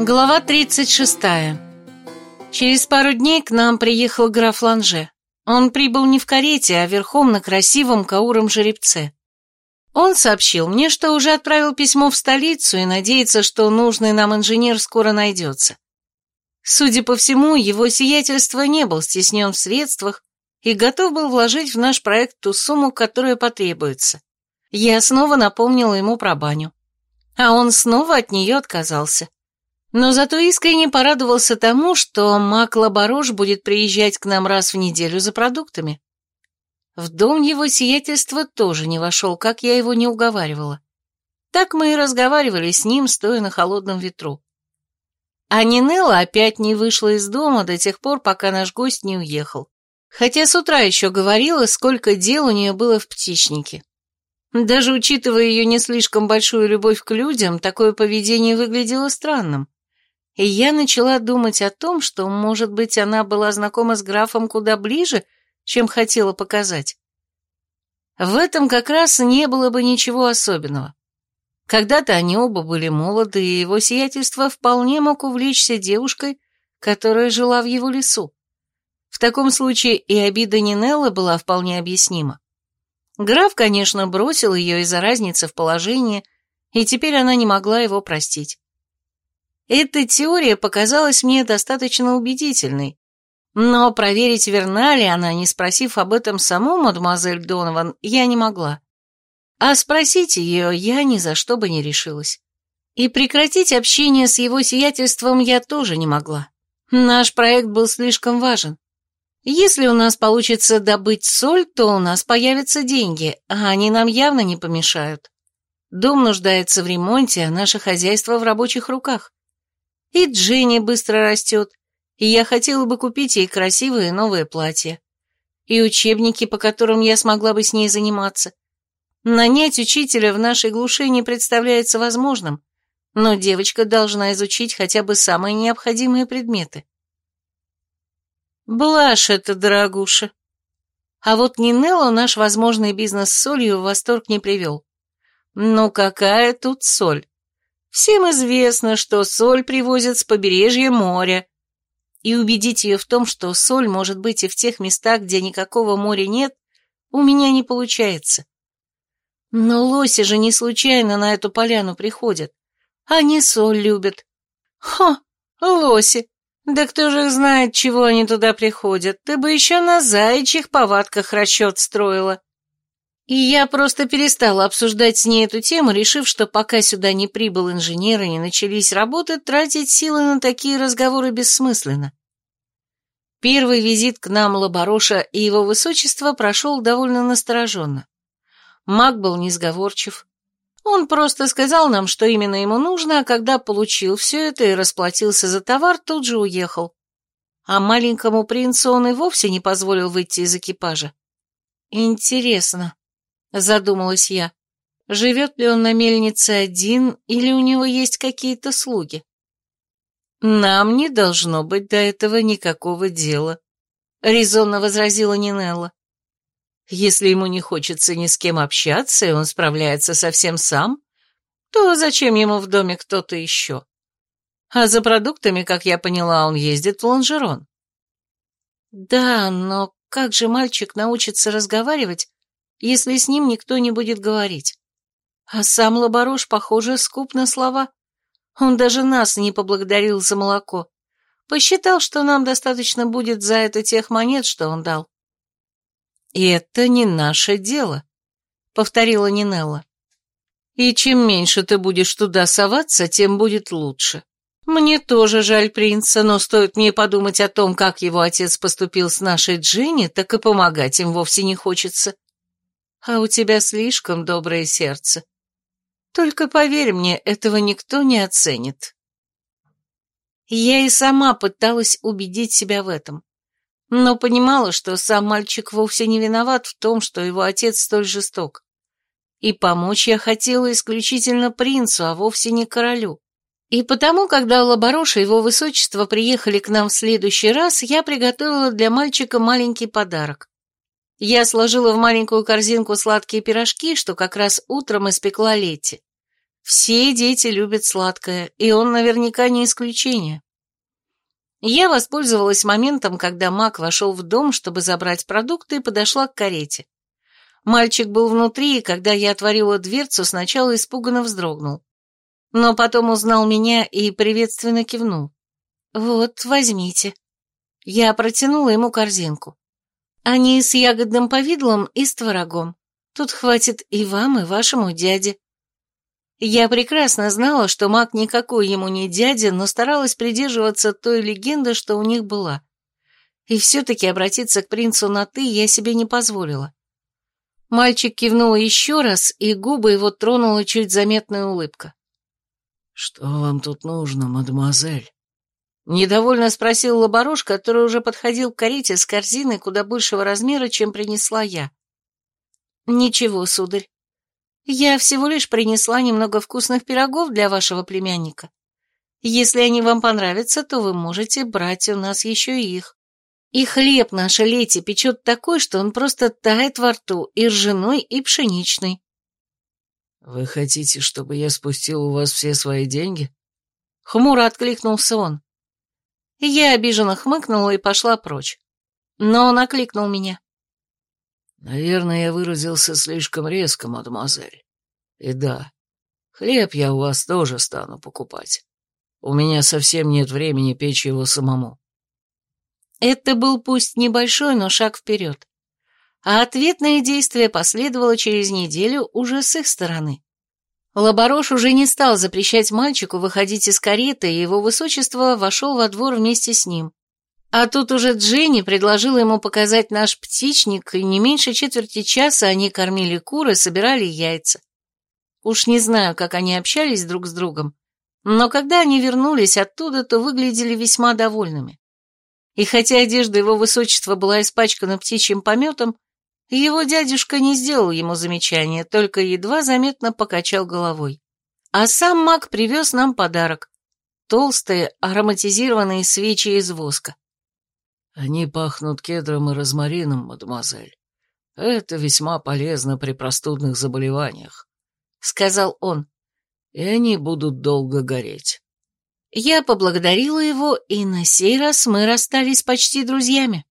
Глава 36. Через пару дней к нам приехал граф Ланже. Он прибыл не в карете, а верхом на красивом кауром жеребце. Он сообщил мне, что уже отправил письмо в столицу и надеется, что нужный нам инженер скоро найдется. Судя по всему, его сиятельство не был стеснен в средствах и готов был вложить в наш проект ту сумму, которая потребуется. Я снова напомнила ему про баню. А он снова от нее отказался. Но зато искренне порадовался тому, что Мак Лабарош будет приезжать к нам раз в неделю за продуктами. В дом его сиятельства тоже не вошел, как я его не уговаривала. Так мы и разговаривали с ним, стоя на холодном ветру. А Нинелла опять не вышла из дома до тех пор, пока наш гость не уехал. Хотя с утра еще говорила, сколько дел у нее было в птичнике. Даже учитывая ее не слишком большую любовь к людям, такое поведение выглядело странным. И я начала думать о том, что, может быть, она была знакома с графом куда ближе, чем хотела показать. В этом как раз не было бы ничего особенного. Когда-то они оба были молоды, и его сиятельство вполне мог увлечься девушкой, которая жила в его лесу. В таком случае и обида Нинеллы была вполне объяснима. Граф, конечно, бросил ее из-за разницы в положении, и теперь она не могла его простить. Эта теория показалась мне достаточно убедительной, но проверить, верна ли она, не спросив об этом саму мадемуазель Донован, я не могла. А спросить ее я ни за что бы не решилась. И прекратить общение с его сиятельством я тоже не могла. Наш проект был слишком важен. Если у нас получится добыть соль, то у нас появятся деньги, а они нам явно не помешают. Дом нуждается в ремонте, а наше хозяйство в рабочих руках. И Дженни быстро растет, и я хотела бы купить ей красивые новые платья. И учебники, по которым я смогла бы с ней заниматься. Нанять учителя в нашей глуши не представляется возможным, но девочка должна изучить хотя бы самые необходимые предметы. Блажь это, дорогуша. А вот Нинелло наш возможный бизнес с солью в восторг не привел. Ну какая тут соль? Всем известно, что соль привозят с побережья моря. И убедить ее в том, что соль может быть и в тех местах, где никакого моря нет, у меня не получается. Но лоси же не случайно на эту поляну приходят. Они соль любят. Хо, лоси, да кто же знает, чего они туда приходят? Ты бы еще на заячьих повадках расчет строила. И я просто перестала обсуждать с ней эту тему, решив, что пока сюда не прибыл инженер и не начались работы, тратить силы на такие разговоры бессмысленно. Первый визит к нам Лабороша и его высочество прошел довольно настороженно. Маг был несговорчив, он просто сказал нам, что именно ему нужно, а когда получил все это и расплатился за товар, тут же уехал. А маленькому принцу он и вовсе не позволил выйти из экипажа. Интересно, задумалась я, живет ли он на мельнице один или у него есть какие-то слуги? Нам не должно быть до этого никакого дела, резонно возразила Нинелла. Если ему не хочется ни с кем общаться, и он справляется совсем сам, то зачем ему в доме кто-то еще? А за продуктами, как я поняла, он ездит в Лонжерон. Да, но как же мальчик научится разговаривать, если с ним никто не будет говорить? А сам Лаборош, похоже, скуп на слова. Он даже нас не поблагодарил за молоко. Посчитал, что нам достаточно будет за это тех монет, что он дал. «И это не наше дело», — повторила Нинелла. «И чем меньше ты будешь туда соваться, тем будет лучше. Мне тоже жаль принца, но стоит мне подумать о том, как его отец поступил с нашей Джинни, так и помогать им вовсе не хочется. А у тебя слишком доброе сердце. Только поверь мне, этого никто не оценит». Я и сама пыталась убедить себя в этом но понимала, что сам мальчик вовсе не виноват в том, что его отец столь жесток. И помочь я хотела исключительно принцу, а вовсе не королю. И потому, когда Лабороша и его высочество приехали к нам в следующий раз, я приготовила для мальчика маленький подарок. Я сложила в маленькую корзинку сладкие пирожки, что как раз утром испекла Летти. Все дети любят сладкое, и он наверняка не исключение. Я воспользовалась моментом, когда Мак вошел в дом, чтобы забрать продукты, и подошла к карете. Мальчик был внутри, и когда я отворила дверцу, сначала испуганно вздрогнул. Но потом узнал меня и приветственно кивнул. «Вот, возьмите». Я протянула ему корзинку. Они с ягодным повидлом и с творогом. Тут хватит и вам, и вашему дяде. Я прекрасно знала, что маг никакой ему не дядя, но старалась придерживаться той легенды, что у них была. И все-таки обратиться к принцу на «ты» я себе не позволила. Мальчик кивнул еще раз, и губы его тронула чуть заметная улыбка. «Что вам тут нужно, мадемуазель?» Недовольно спросил Лаборош, который уже подходил к карете с корзиной куда большего размера, чем принесла я. «Ничего, сударь. Я всего лишь принесла немного вкусных пирогов для вашего племянника. Если они вам понравятся, то вы можете брать у нас еще и их. И хлеб наша Лети печет такой, что он просто тает во рту, и ржаной, и пшеничный». «Вы хотите, чтобы я спустил у вас все свои деньги?» Хмуро откликнулся он. Я обиженно хмыкнула и пошла прочь. Но он окликнул меня. «Наверное, я выразился слишком резко, мадемуазель. И да, хлеб я у вас тоже стану покупать. У меня совсем нет времени печь его самому». Это был пусть небольшой, но шаг вперед. А ответное действие последовало через неделю уже с их стороны. Лаборош уже не стал запрещать мальчику выходить из кареты, и его высочество вошел во двор вместе с ним. А тут уже Дженни предложила ему показать наш птичник, и не меньше четверти часа они кормили куры, собирали яйца. Уж не знаю, как они общались друг с другом, но когда они вернулись оттуда, то выглядели весьма довольными. И хотя одежда его высочества была испачкана птичьим пометом, его дядюшка не сделал ему замечания, только едва заметно покачал головой. А сам маг привез нам подарок. Толстые ароматизированные свечи из воска. Они пахнут кедром и розмарином, мадемуазель. Это весьма полезно при простудных заболеваниях, — сказал он. И они будут долго гореть. Я поблагодарила его, и на сей раз мы расстались почти друзьями.